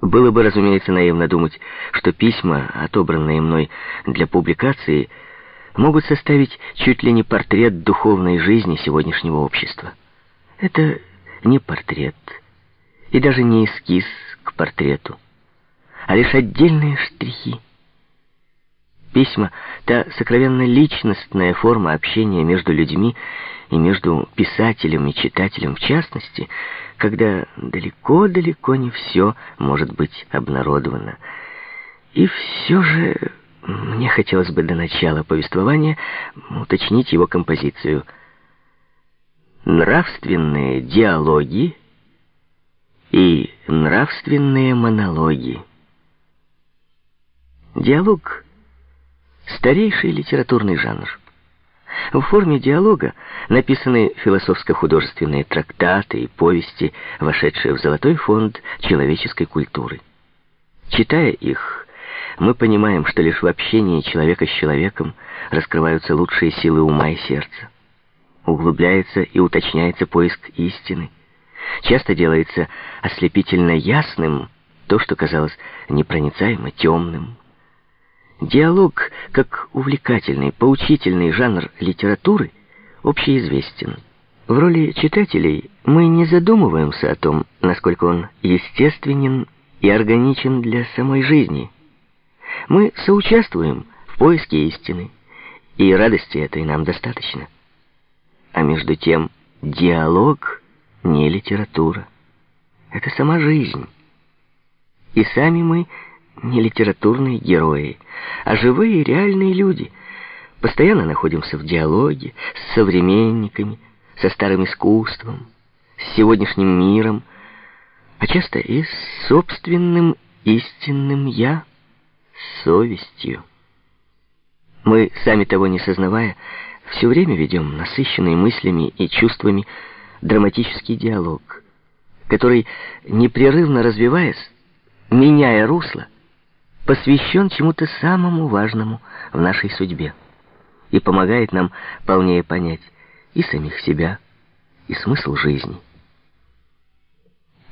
Было бы, разумеется, наивно думать, что письма, отобранные мной для публикации, могут составить чуть ли не портрет духовной жизни сегодняшнего общества. Это не портрет, и даже не эскиз к портрету, а лишь отдельные штрихи. Письма — та сокровенно личностная форма общения между людьми и между писателем и читателем в частности, когда далеко-далеко не все может быть обнародовано. И все же мне хотелось бы до начала повествования уточнить его композицию. Нравственные диалоги и нравственные монологи. Диалог — старейший литературный жанр. В форме диалога написаны философско-художественные трактаты и повести, вошедшие в золотой фонд человеческой культуры. Читая их, мы понимаем, что лишь в общении человека с человеком раскрываются лучшие силы ума и сердца. Углубляется и уточняется поиск истины. Часто делается ослепительно ясным то, что казалось непроницаемо темным. Диалог, как увлекательный, поучительный жанр литературы, общеизвестен. В роли читателей мы не задумываемся о том, насколько он естественен и органичен для самой жизни. Мы соучаствуем в поиске истины, и радости этой нам достаточно. А между тем диалог не литература. Это сама жизнь. И сами мы не литературные герои, а живые реальные люди. Постоянно находимся в диалоге с современниками, со старым искусством, с сегодняшним миром, а часто и с собственным истинным «я», совестью. Мы, сами того не сознавая, все время ведем насыщенный мыслями и чувствами драматический диалог, который, непрерывно развиваясь, меняя русло, посвящен чему-то самому важному в нашей судьбе и помогает нам полнее понять и самих себя, и смысл жизни.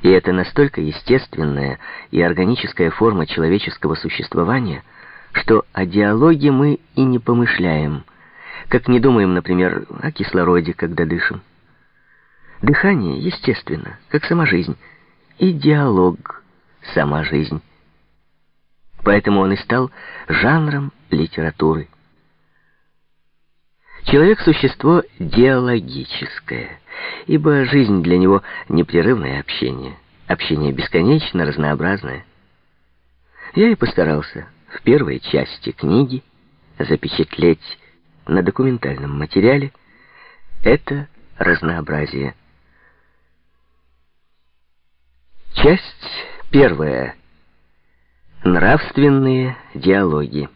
И это настолько естественная и органическая форма человеческого существования, что о диалоге мы и не помышляем, как не думаем, например, о кислороде, когда дышим. Дыхание естественно, как сама жизнь, и диалог — сама жизнь. Поэтому он и стал жанром литературы. Человек — существо диалогическое, ибо жизнь для него — непрерывное общение, общение бесконечно разнообразное. Я и постарался в первой части книги запечатлеть на документальном материале это разнообразие. Часть первая. Нравственные диалоги.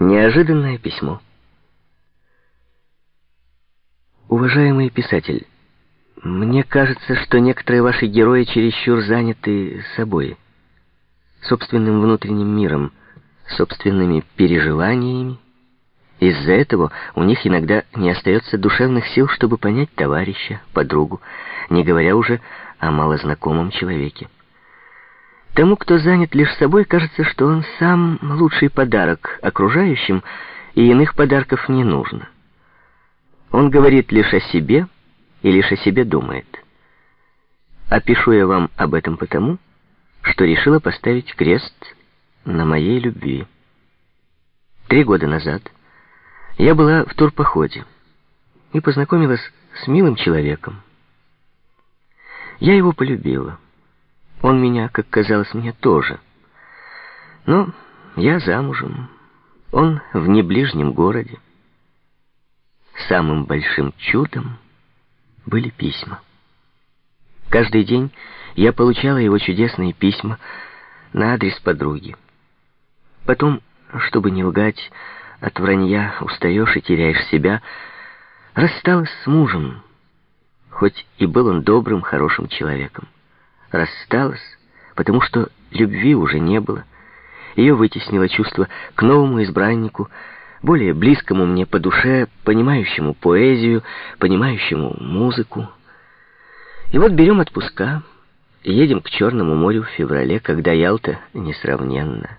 Неожиданное письмо. Уважаемый писатель, мне кажется, что некоторые ваши герои чересчур заняты собой, собственным внутренним миром, собственными переживаниями. Из-за этого у них иногда не остается душевных сил, чтобы понять товарища, подругу, не говоря уже о малознакомом человеке. Тому, кто занят лишь собой, кажется, что он сам лучший подарок окружающим, и иных подарков не нужно. Он говорит лишь о себе и лишь о себе думает. Опишу я вам об этом потому, что решила поставить крест на моей любви. Три года назад я была в турпоходе и познакомилась с милым человеком. Я его полюбила. Он меня, как казалось мне, тоже. Но я замужем. Он в неближнем городе. Самым большим чудом были письма. Каждый день я получала его чудесные письма на адрес подруги. Потом, чтобы не лгать, от вранья устаешь и теряешь себя, рассталась с мужем, хоть и был он добрым, хорошим человеком рассталась, потому что любви уже не было. Ее вытеснило чувство к новому избраннику, более близкому мне по душе, понимающему поэзию, понимающему музыку. И вот берем отпуска, Едем к Черному морю в феврале, когда Ялта несравненна.